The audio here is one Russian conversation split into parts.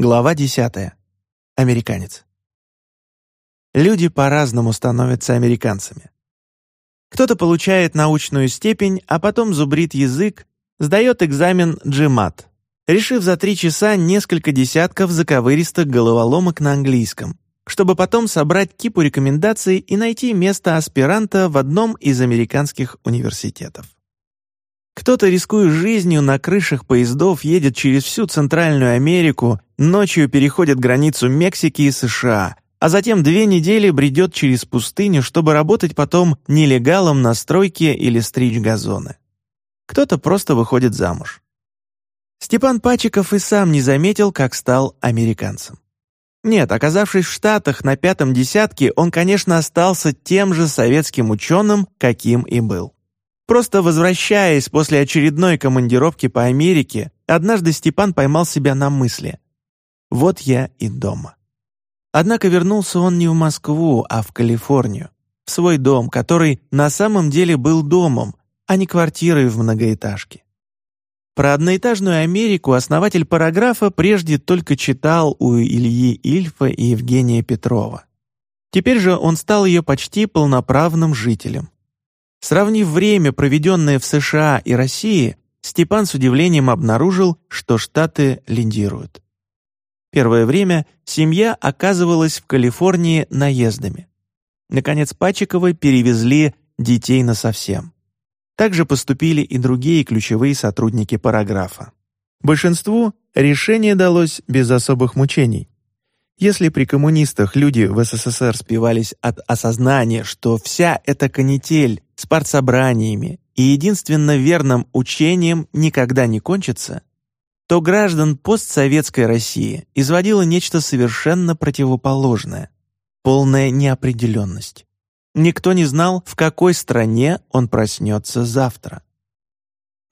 Глава 10. Американец. Люди по-разному становятся американцами. Кто-то получает научную степень, а потом зубрит язык, сдает экзамен GMAT, решив за три часа несколько десятков заковыристых головоломок на английском, чтобы потом собрать кипу рекомендаций и найти место аспиранта в одном из американских университетов. Кто-то, рискуя жизнью, на крышах поездов едет через всю Центральную Америку, ночью переходит границу Мексики и США, а затем две недели бредет через пустыню, чтобы работать потом нелегалом на стройке или стричь газоны. Кто-то просто выходит замуж. Степан Пачиков и сам не заметил, как стал американцем. Нет, оказавшись в Штатах на пятом десятке, он, конечно, остался тем же советским ученым, каким и был. Просто возвращаясь после очередной командировки по Америке, однажды Степан поймал себя на мысли. «Вот я и дома». Однако вернулся он не в Москву, а в Калифорнию, в свой дом, который на самом деле был домом, а не квартирой в многоэтажке. Про одноэтажную Америку основатель параграфа прежде только читал у Ильи Ильфа и Евгения Петрова. Теперь же он стал ее почти полноправным жителем. Сравнив время, проведенное в США и России, Степан с удивлением обнаружил, что Штаты лидируют. Первое время семья оказывалась в Калифорнии наездами. Наконец Пачиковы перевезли детей насовсем. Также поступили и другие ключевые сотрудники параграфа. Большинству решение далось без особых мучений. Если при коммунистах люди в СССР спивались от осознания, что вся эта канитель с партсобраниями и единственно верным учением никогда не кончится, то граждан постсоветской России изводило нечто совершенно противоположное — полная неопределенность. Никто не знал, в какой стране он проснется завтра.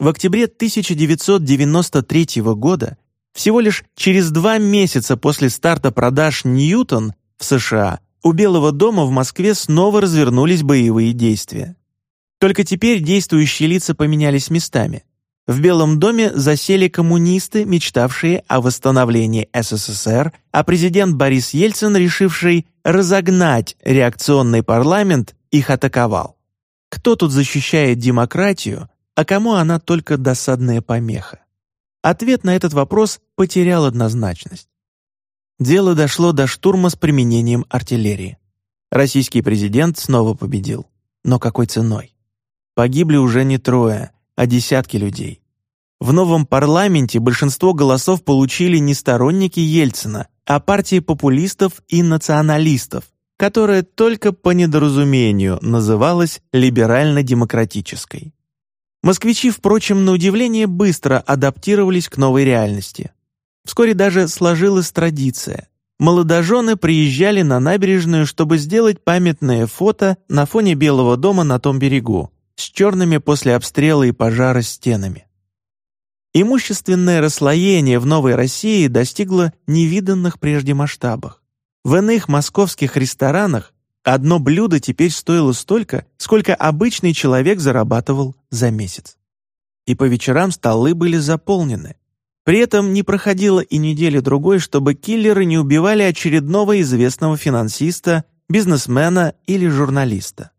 В октябре 1993 года всего лишь через два месяца после старта продаж «Ньютон» в США у Белого дома в Москве снова развернулись боевые действия. Только теперь действующие лица поменялись местами. В Белом доме засели коммунисты, мечтавшие о восстановлении СССР, а президент Борис Ельцин, решивший разогнать реакционный парламент, их атаковал. Кто тут защищает демократию, а кому она только досадная помеха? Ответ на этот вопрос потерял однозначность. Дело дошло до штурма с применением артиллерии. Российский президент снова победил. Но какой ценой? Погибли уже не трое, а десятки людей. В новом парламенте большинство голосов получили не сторонники Ельцина, а партии популистов и националистов, которая только по недоразумению называлась либерально-демократической. Москвичи, впрочем, на удивление быстро адаптировались к новой реальности. Вскоре даже сложилась традиция. Молодожены приезжали на набережную, чтобы сделать памятное фото на фоне Белого дома на том берегу, с черными после обстрела и пожара стенами. Имущественное расслоение в Новой России достигло невиданных прежде масштабах. В иных московских ресторанах Одно блюдо теперь стоило столько, сколько обычный человек зарабатывал за месяц. И по вечерам столы были заполнены. При этом не проходило и недели другой, чтобы киллеры не убивали очередного известного финансиста, бизнесмена или журналиста.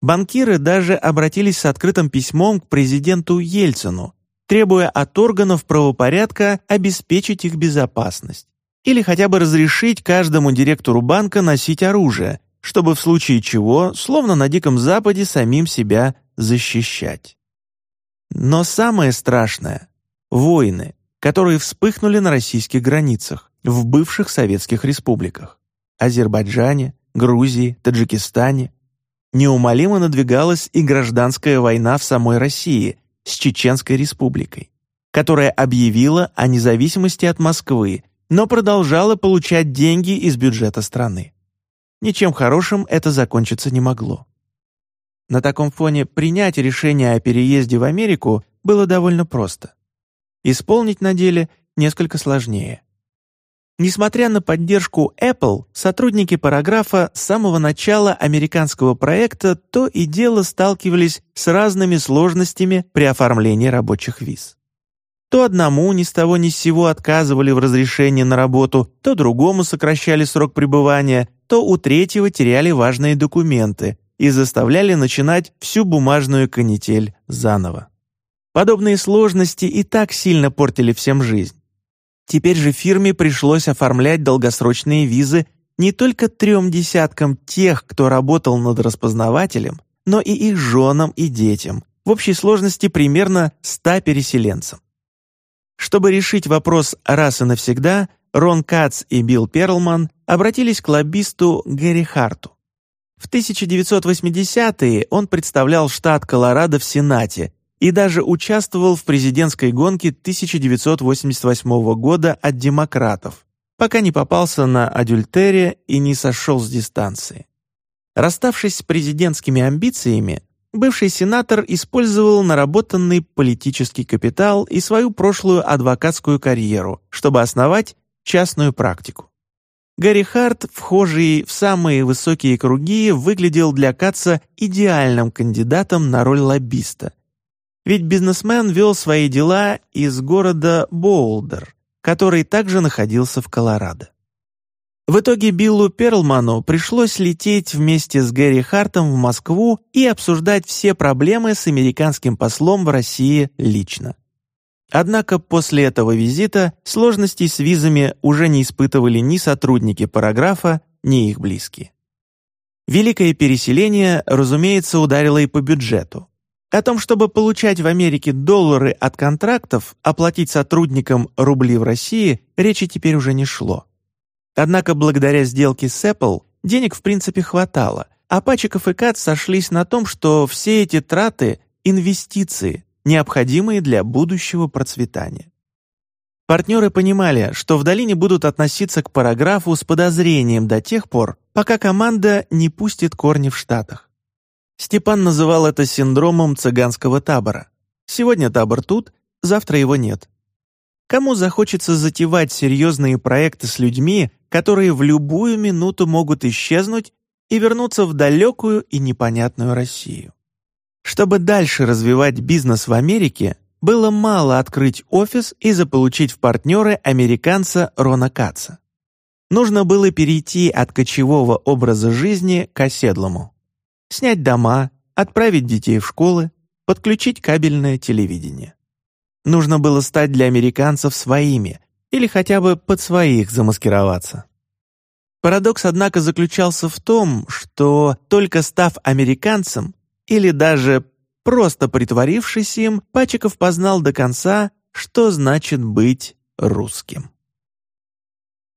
Банкиры даже обратились с открытым письмом к президенту Ельцину, требуя от органов правопорядка обеспечить их безопасность или хотя бы разрешить каждому директору банка носить оружие, чтобы в случае чего, словно на Диком Западе, самим себя защищать. Но самое страшное — войны, которые вспыхнули на российских границах, в бывших советских республиках — Азербайджане, Грузии, Таджикистане. Неумолимо надвигалась и гражданская война в самой России с Чеченской республикой, которая объявила о независимости от Москвы, но продолжала получать деньги из бюджета страны. Ничем хорошим это закончиться не могло. На таком фоне принять решение о переезде в Америку было довольно просто. Исполнить на деле несколько сложнее. Несмотря на поддержку Apple, сотрудники параграфа с самого начала американского проекта то и дело сталкивались с разными сложностями при оформлении рабочих виз. То одному ни с того ни с сего отказывали в разрешении на работу, то другому сокращали срок пребывания, то у третьего теряли важные документы и заставляли начинать всю бумажную канитель заново. Подобные сложности и так сильно портили всем жизнь. Теперь же фирме пришлось оформлять долгосрочные визы не только трем десяткам тех, кто работал над распознавателем, но и их женам и детям, в общей сложности примерно 100 переселенцам. Чтобы решить вопрос раз и навсегда, Рон Кац и Билл Перлман обратились к лоббисту Гэри Харту. В 1980-е он представлял штат Колорадо в Сенате и даже участвовал в президентской гонке 1988 года от демократов, пока не попался на адюльтере и не сошел с дистанции. Расставшись с президентскими амбициями, бывший сенатор использовал наработанный политический капитал и свою прошлую адвокатскую карьеру, чтобы основать частную практику. Гарри Харт, вхожий в самые высокие круги, выглядел для Каца идеальным кандидатом на роль лоббиста. Ведь бизнесмен вел свои дела из города Боулдер, который также находился в Колорадо. В итоге Биллу Перлману пришлось лететь вместе с Гэри Хартом в Москву и обсуждать все проблемы с американским послом в России лично. Однако после этого визита сложностей с визами уже не испытывали ни сотрудники параграфа, ни их близкие. Великое переселение, разумеется, ударило и по бюджету. О том, чтобы получать в Америке доллары от контрактов, оплатить сотрудникам рубли в России, речи теперь уже не шло. Однако благодаря сделке с Apple денег в принципе хватало, а Пачиков и Кат сошлись на том, что все эти траты – инвестиции, необходимые для будущего процветания. Партнеры понимали, что в долине будут относиться к параграфу с подозрением до тех пор, пока команда не пустит корни в Штатах. Степан называл это синдромом цыганского табора. Сегодня табор тут, завтра его нет. Кому захочется затевать серьезные проекты с людьми, которые в любую минуту могут исчезнуть и вернуться в далекую и непонятную Россию? Чтобы дальше развивать бизнес в Америке, было мало открыть офис и заполучить в партнеры американца Рона Каца. Нужно было перейти от кочевого образа жизни к оседлому. Снять дома, отправить детей в школы, подключить кабельное телевидение. Нужно было стать для американцев своими или хотя бы под своих замаскироваться. Парадокс, однако, заключался в том, что только став американцем или даже просто притворившись им, Пачиков познал до конца, что значит быть русским.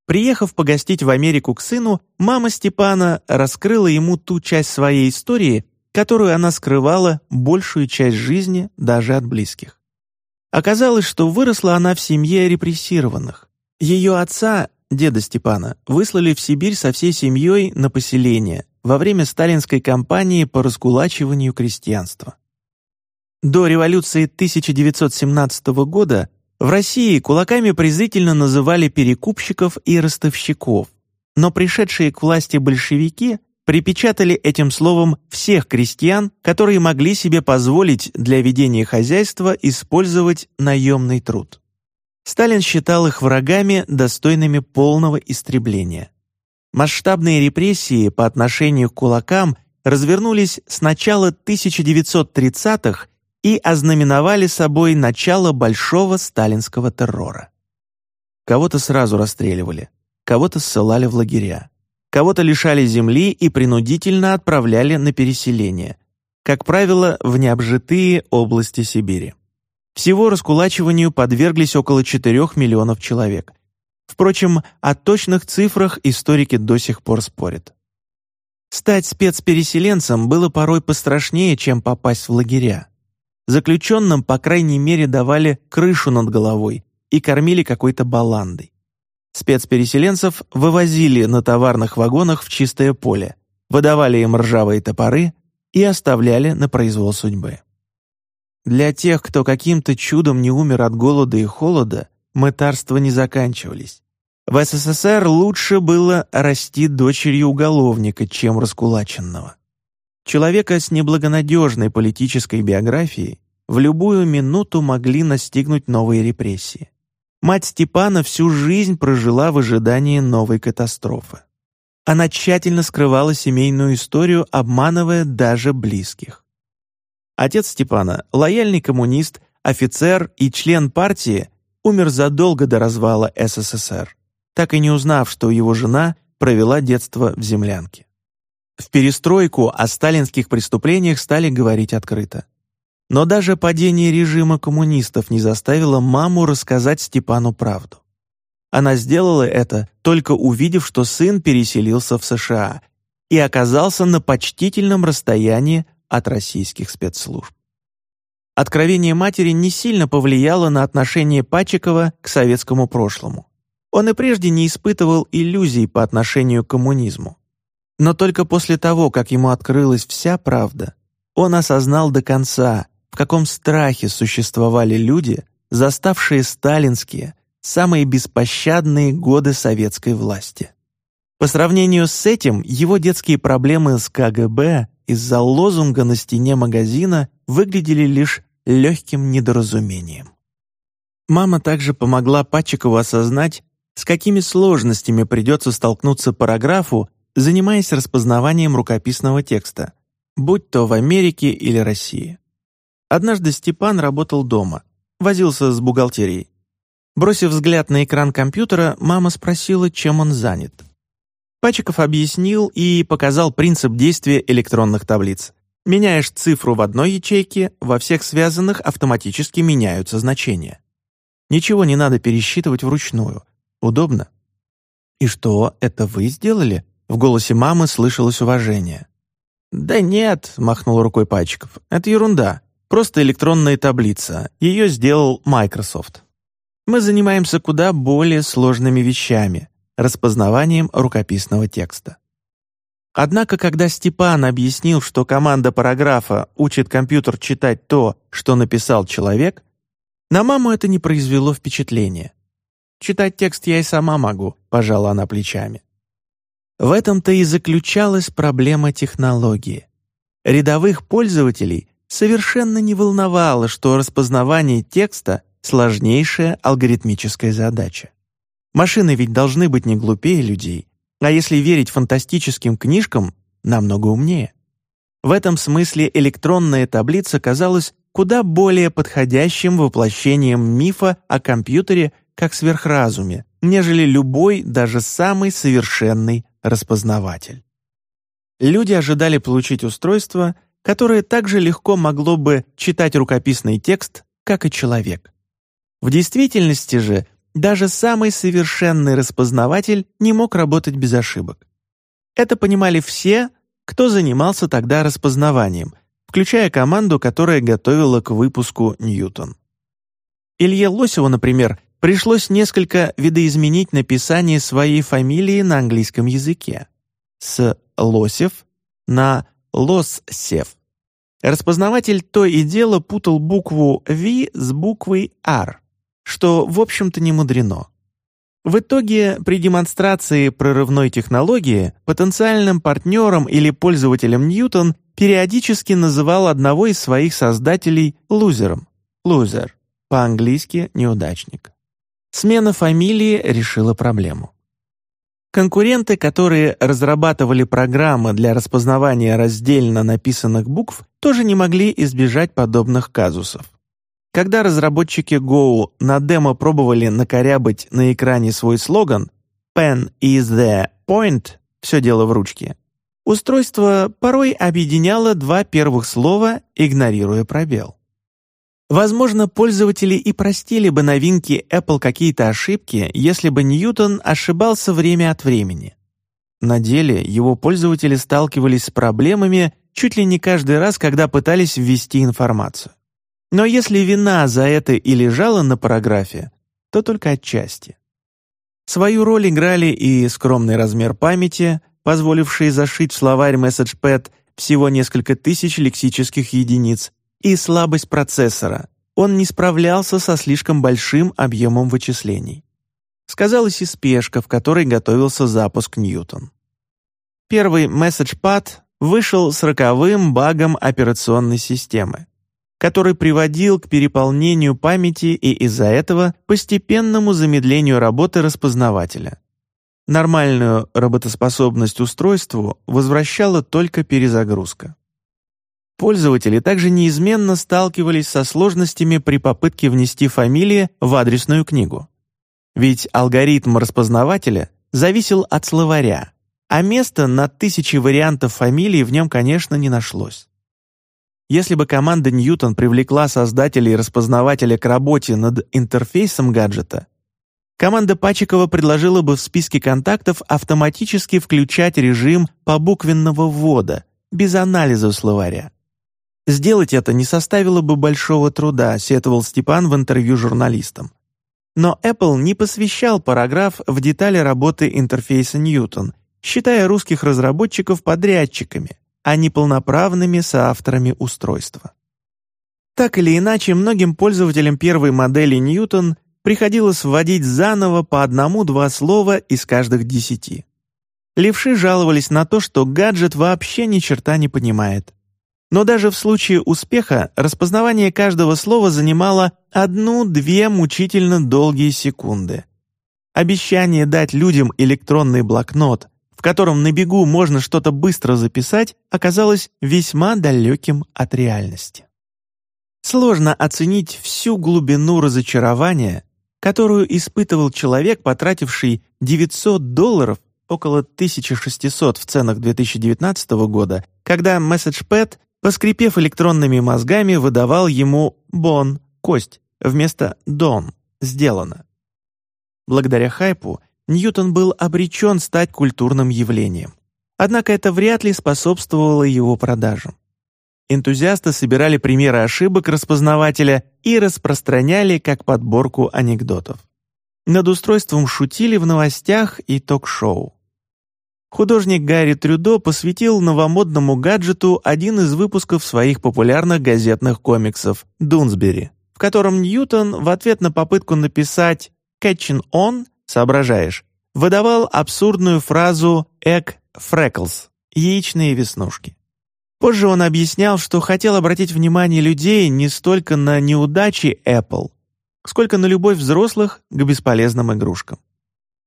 Приехав погостить в Америку к сыну, мама Степана раскрыла ему ту часть своей истории, которую она скрывала большую часть жизни даже от близких. Оказалось, что выросла она в семье репрессированных. Ее отца, деда Степана, выслали в Сибирь со всей семьей на поселение во время сталинской кампании по раскулачиванию крестьянства. До революции 1917 года в России кулаками презрительно называли перекупщиков и ростовщиков, но пришедшие к власти большевики припечатали этим словом всех крестьян, которые могли себе позволить для ведения хозяйства использовать наемный труд. Сталин считал их врагами, достойными полного истребления. Масштабные репрессии по отношению к кулакам развернулись с начала 1930-х и ознаменовали собой начало большого сталинского террора. Кого-то сразу расстреливали, кого-то ссылали в лагеря. Кого-то лишали земли и принудительно отправляли на переселение, как правило, в необжитые области Сибири. Всего раскулачиванию подверглись около 4 миллионов человек. Впрочем, о точных цифрах историки до сих пор спорят. Стать спецпереселенцем было порой пострашнее, чем попасть в лагеря. Заключенным, по крайней мере, давали крышу над головой и кормили какой-то баландой. Спецпереселенцев вывозили на товарных вагонах в чистое поле, выдавали им ржавые топоры и оставляли на произвол судьбы. Для тех, кто каким-то чудом не умер от голода и холода, мытарства не заканчивались. В СССР лучше было расти дочерью уголовника, чем раскулаченного. Человека с неблагонадежной политической биографией в любую минуту могли настигнуть новые репрессии. Мать Степана всю жизнь прожила в ожидании новой катастрофы. Она тщательно скрывала семейную историю, обманывая даже близких. Отец Степана, лояльный коммунист, офицер и член партии, умер задолго до развала СССР, так и не узнав, что его жена провела детство в землянке. В перестройку о сталинских преступлениях стали говорить открыто. Но даже падение режима коммунистов не заставило маму рассказать Степану правду. Она сделала это, только увидев, что сын переселился в США и оказался на почтительном расстоянии от российских спецслужб. Откровение матери не сильно повлияло на отношение Пачикова к советскому прошлому. Он и прежде не испытывал иллюзий по отношению к коммунизму. Но только после того, как ему открылась вся правда, он осознал до конца, в каком страхе существовали люди, заставшие сталинские, самые беспощадные годы советской власти. По сравнению с этим, его детские проблемы с КГБ из-за лозунга на стене магазина выглядели лишь легким недоразумением. Мама также помогла Патчикову осознать, с какими сложностями придется столкнуться параграфу, занимаясь распознаванием рукописного текста, будь то в Америке или России. Однажды Степан работал дома, возился с бухгалтерией. Бросив взгляд на экран компьютера, мама спросила, чем он занят. Пачиков объяснил и показал принцип действия электронных таблиц. Меняешь цифру в одной ячейке, во всех связанных автоматически меняются значения. Ничего не надо пересчитывать вручную. Удобно. «И что, это вы сделали?» В голосе мамы слышалось уважение. «Да нет», — махнул рукой Пачиков, — «это ерунда. Просто электронная таблица. Ее сделал Microsoft. Мы занимаемся куда более сложными вещами — распознаванием рукописного текста. Однако, когда Степан объяснил, что команда параграфа учит компьютер читать то, что написал человек, на маму это не произвело впечатления. «Читать текст я и сама могу», — пожала она плечами. В этом-то и заключалась проблема технологии. Рядовых пользователей совершенно не волновало, что распознавание текста — сложнейшая алгоритмическая задача. Машины ведь должны быть не глупее людей, а если верить фантастическим книжкам, намного умнее. В этом смысле электронная таблица казалась куда более подходящим воплощением мифа о компьютере как сверхразуме, нежели любой, даже самый совершенный распознаватель. Люди ожидали получить устройство — которое также легко могло бы читать рукописный текст, как и человек. В действительности же даже самый совершенный распознаватель не мог работать без ошибок. Это понимали все, кто занимался тогда распознаванием, включая команду, которая готовила к выпуску «Ньютон». Илье Лосеву, например, пришлось несколько видоизменить написание своей фамилии на английском языке с «Лосев» на Лоссев. Распознаватель то и дело путал букву V с буквой R, что, в общем-то, не мудрено. В итоге, при демонстрации прорывной технологии потенциальным партнером или пользователем Ньютон периодически называл одного из своих создателей лузером. Лузер, по-английски «неудачник». Смена фамилии решила проблему. Конкуренты, которые разрабатывали программы для распознавания раздельно написанных букв, тоже не могли избежать подобных казусов. Когда разработчики Go на демо пробовали накорябать на экране свой слоган «Pen is the point» — все дело в ручке, устройство порой объединяло два первых слова, игнорируя пробел. Возможно, пользователи и простили бы новинки Apple какие-то ошибки, если бы Ньютон ошибался время от времени. На деле его пользователи сталкивались с проблемами чуть ли не каждый раз, когда пытались ввести информацию. Но если вина за это и лежала на параграфе, то только отчасти. Свою роль играли и скромный размер памяти, позволивший зашить в словарь MessagePad всего несколько тысяч лексических единиц, и слабость процессора. Он не справлялся со слишком большим объемом вычислений. Сказалась и спешка, в которой готовился запуск Ньютон. Первый MessagePad вышел с роковым багом операционной системы. который приводил к переполнению памяти и из-за этого постепенному замедлению работы распознавателя. Нормальную работоспособность устройству возвращала только перезагрузка. Пользователи также неизменно сталкивались со сложностями при попытке внести фамилии в адресную книгу. Ведь алгоритм распознавателя зависел от словаря, а места на тысячи вариантов фамилий в нем, конечно, не нашлось. Если бы команда Ньютон привлекла создателей распознавателя к работе над интерфейсом гаджета, команда Пачикова предложила бы в списке контактов автоматически включать режим побуквенного ввода, без анализа словаря. Сделать это не составило бы большого труда, сетовал Степан в интервью журналистам. Но Apple не посвящал параграф в детали работы интерфейса Ньютон, считая русских разработчиков подрядчиками, а не полноправными соавторами устройства. Так или иначе, многим пользователям первой модели Ньютон приходилось вводить заново по одному-два слова из каждых десяти. Левши жаловались на то, что гаджет вообще ни черта не понимает. Но даже в случае успеха распознавание каждого слова занимало одну-две мучительно долгие секунды. Обещание дать людям электронный блокнот, в котором на бегу можно что-то быстро записать, оказалось весьма далеким от реальности. Сложно оценить всю глубину разочарования, которую испытывал человек, потративший 900 долларов, около 1600 в ценах 2019 года, когда MessagePad поскрипев электронными мозгами, выдавал ему «бон» — «кость» вместо «дон» — «сделано». Благодаря хайпу Ньютон был обречен стать культурным явлением. Однако это вряд ли способствовало его продажам. Энтузиасты собирали примеры ошибок распознавателя и распространяли как подборку анекдотов. Над устройством шутили в новостях и ток-шоу. Художник Гарри Трюдо посвятил новомодному гаджету один из выпусков своих популярных газетных комиксов «Дунсбери», в котором Ньютон в ответ на попытку написать «catching on» соображаешь, выдавал абсурдную фразу «egg freckles» — яичные веснушки. Позже он объяснял, что хотел обратить внимание людей не столько на неудачи Apple, сколько на любовь взрослых к бесполезным игрушкам.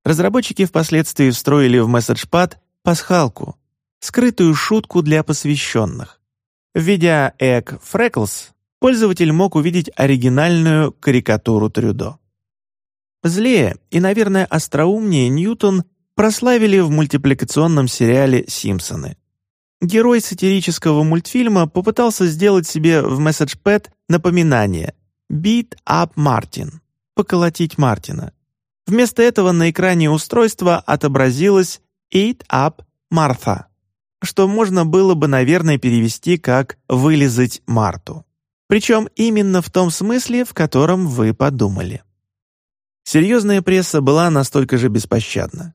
Разработчики впоследствии встроили в MessagePad пасхалку, скрытую шутку для посвященных. Введя Egg Freckles, пользователь мог увидеть оригинальную карикатуру Трюдо. Злее и, наверное, остроумнее Ньютон прославили в мультипликационном сериале «Симпсоны». Герой сатирического мультфильма попытался сделать себе в MessagePad напоминание «Beat up Martin» — «поколотить Мартина», Вместо этого на экране устройства отобразилось «Eat up Martha», что можно было бы, наверное, перевести как «вылизать Марту». Причем именно в том смысле, в котором вы подумали. Серьезная пресса была настолько же беспощадна.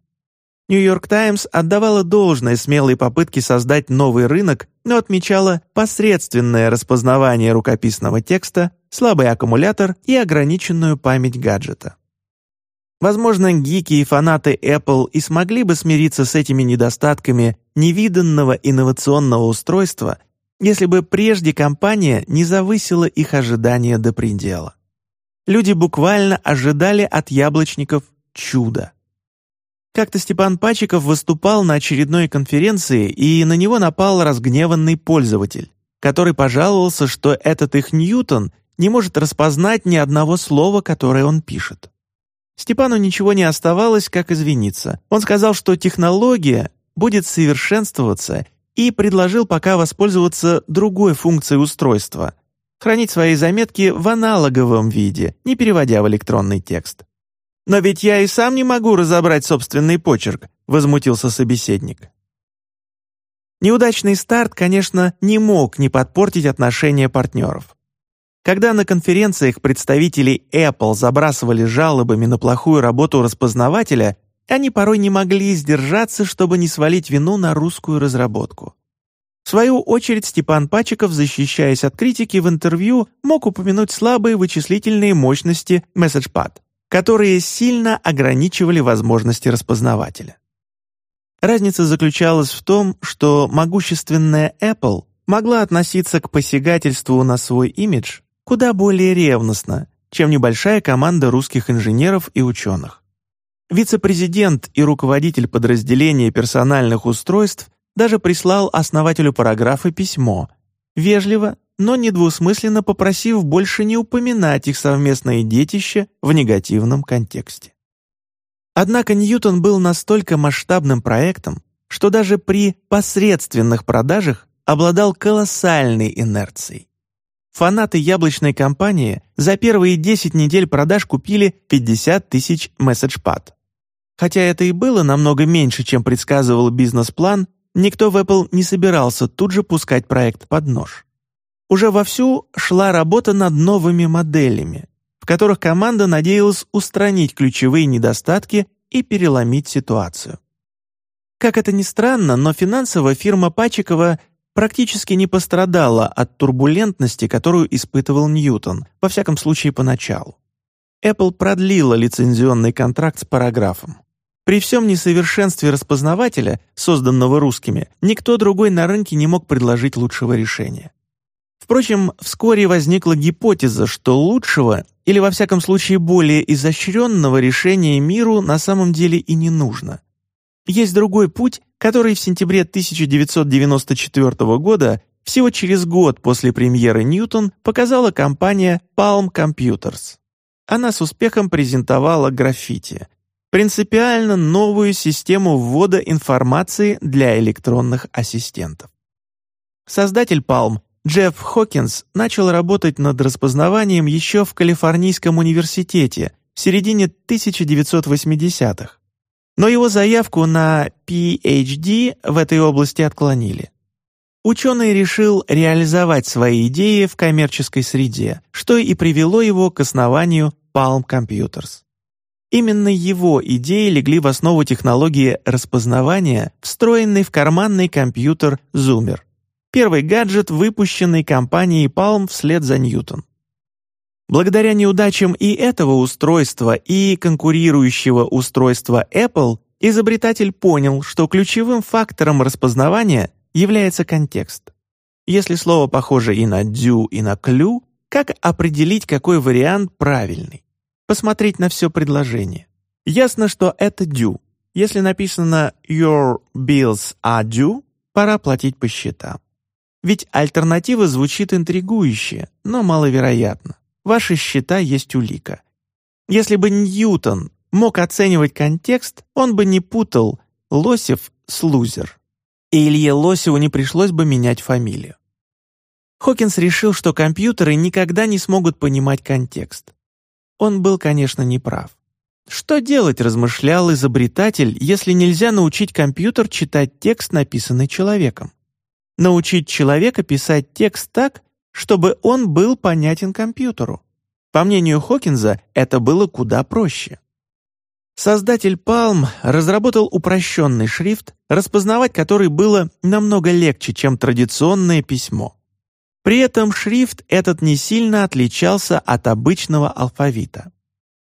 «Нью-Йорк Таймс» отдавала должное смелой попытке создать новый рынок, но отмечала посредственное распознавание рукописного текста, слабый аккумулятор и ограниченную память гаджета. Возможно, гики и фанаты Apple и смогли бы смириться с этими недостатками невиданного инновационного устройства, если бы прежде компания не завысила их ожидания до предела. Люди буквально ожидали от яблочников чуда. Как-то Степан Пачиков выступал на очередной конференции, и на него напал разгневанный пользователь, который пожаловался, что этот их Ньютон не может распознать ни одного слова, которое он пишет. Степану ничего не оставалось, как извиниться. Он сказал, что технология будет совершенствоваться и предложил пока воспользоваться другой функцией устройства — хранить свои заметки в аналоговом виде, не переводя в электронный текст. «Но ведь я и сам не могу разобрать собственный почерк», — возмутился собеседник. Неудачный старт, конечно, не мог не подпортить отношения партнеров. Когда на конференциях представители Apple забрасывали жалобами на плохую работу распознавателя, они порой не могли сдержаться, чтобы не свалить вину на русскую разработку. В свою очередь Степан Пачиков, защищаясь от критики в интервью, мог упомянуть слабые вычислительные мощности MessagePad, которые сильно ограничивали возможности распознавателя. Разница заключалась в том, что могущественная Apple могла относиться к посягательству на свой имидж куда более ревностно, чем небольшая команда русских инженеров и ученых. Вице-президент и руководитель подразделения персональных устройств даже прислал основателю параграфа письмо, вежливо, но недвусмысленно попросив больше не упоминать их совместное детище в негативном контексте. Однако Ньютон был настолько масштабным проектом, что даже при посредственных продажах обладал колоссальной инерцией. Фанаты яблочной компании за первые 10 недель продаж купили 50 тысяч месседжпад. Хотя это и было намного меньше, чем предсказывал бизнес-план, никто в Apple не собирался тут же пускать проект под нож. Уже вовсю шла работа над новыми моделями, в которых команда надеялась устранить ключевые недостатки и переломить ситуацию. Как это ни странно, но финансово фирма Пачикова практически не пострадала от турбулентности, которую испытывал Ньютон, во всяком случае поначалу. Apple продлила лицензионный контракт с параграфом. При всем несовершенстве распознавателя, созданного русскими, никто другой на рынке не мог предложить лучшего решения. Впрочем, вскоре возникла гипотеза, что лучшего, или во всяком случае более изощренного решения миру на самом деле и не нужно. Есть другой путь, который в сентябре 1994 года, всего через год после премьеры Ньютон, показала компания Palm Computers. Она с успехом презентовала граффити, принципиально новую систему ввода информации для электронных ассистентов. Создатель Palm Джефф Хокинс начал работать над распознаванием еще в Калифорнийском университете в середине 1980-х. Но его заявку на PhD в этой области отклонили. Ученый решил реализовать свои идеи в коммерческой среде, что и привело его к основанию Palm Computers. Именно его идеи легли в основу технологии распознавания, встроенной в карманный компьютер Zoomer. Первый гаджет, выпущенный компанией Palm вслед за Ньютон. Благодаря неудачам и этого устройства, и конкурирующего устройства Apple, изобретатель понял, что ключевым фактором распознавания является контекст. Если слово похоже и на «дю», и на «клю», как определить, какой вариант правильный? посмотреть на все предложение. Ясно, что это due. Если написано «Your bills are due», пора платить по счетам. Ведь альтернатива звучит интригующе, но маловероятно. Ваши счета есть улика. Если бы Ньютон мог оценивать контекст, он бы не путал Лосев с лузер. И Илье Лосеву не пришлось бы менять фамилию. Хокинс решил, что компьютеры никогда не смогут понимать контекст. Он был, конечно, неправ. Что делать, размышлял изобретатель, если нельзя научить компьютер читать текст, написанный человеком? Научить человека писать текст так, чтобы он был понятен компьютеру. По мнению Хокинза, это было куда проще. Создатель Palm разработал упрощенный шрифт, распознавать который было намного легче, чем традиционное письмо. При этом шрифт этот не сильно отличался от обычного алфавита.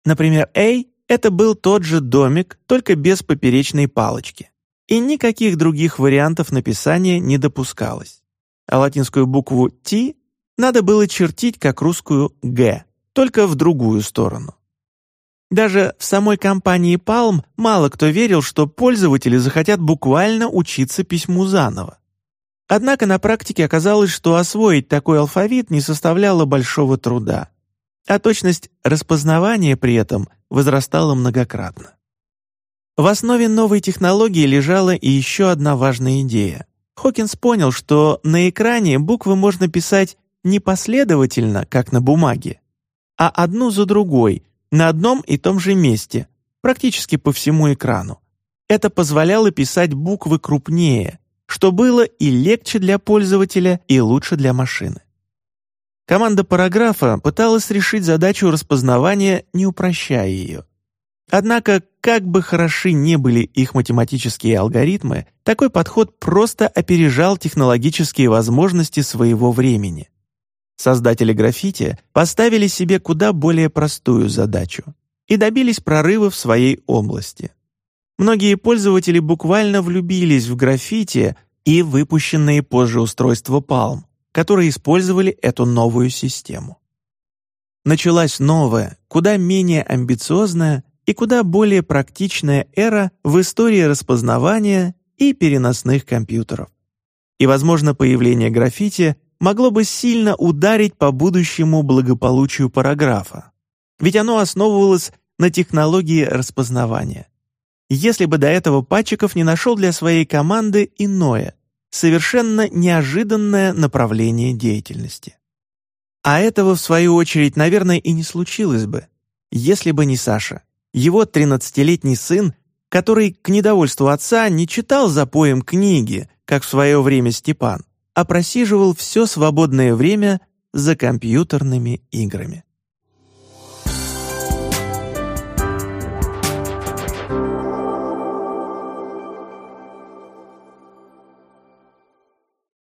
Например, A — это был тот же домик, только без поперечной палочки. И никаких других вариантов написания не допускалось. А латинскую букву T надо было чертить как русскую «Г», только в другую сторону. Даже в самой компании Palm мало кто верил, что пользователи захотят буквально учиться письму заново. Однако на практике оказалось, что освоить такой алфавит не составляло большого труда, а точность распознавания при этом возрастала многократно. В основе новой технологии лежала и еще одна важная идея. Хокинс понял, что на экране буквы можно писать не последовательно, как на бумаге, а одну за другой, на одном и том же месте, практически по всему экрану. Это позволяло писать буквы крупнее, что было и легче для пользователя, и лучше для машины. Команда параграфа пыталась решить задачу распознавания, не упрощая ее. Однако, как бы хороши не были их математические алгоритмы, такой подход просто опережал технологические возможности своего времени. Создатели граффити поставили себе куда более простую задачу и добились прорыва в своей области. Многие пользователи буквально влюбились в граффити, и выпущенные позже устройства Palm, которые использовали эту новую систему. Началась новая, куда менее амбициозная и куда более практичная эра в истории распознавания и переносных компьютеров. И, возможно, появление граффити могло бы сильно ударить по будущему благополучию параграфа, ведь оно основывалось на технологии распознавания. Если бы до этого Патчиков не нашел для своей команды иное, совершенно неожиданное направление деятельности. А этого, в свою очередь, наверное, и не случилось бы, если бы не Саша, его 13-летний сын, который к недовольству отца не читал за поем книги, как в свое время Степан, а просиживал все свободное время за компьютерными играми.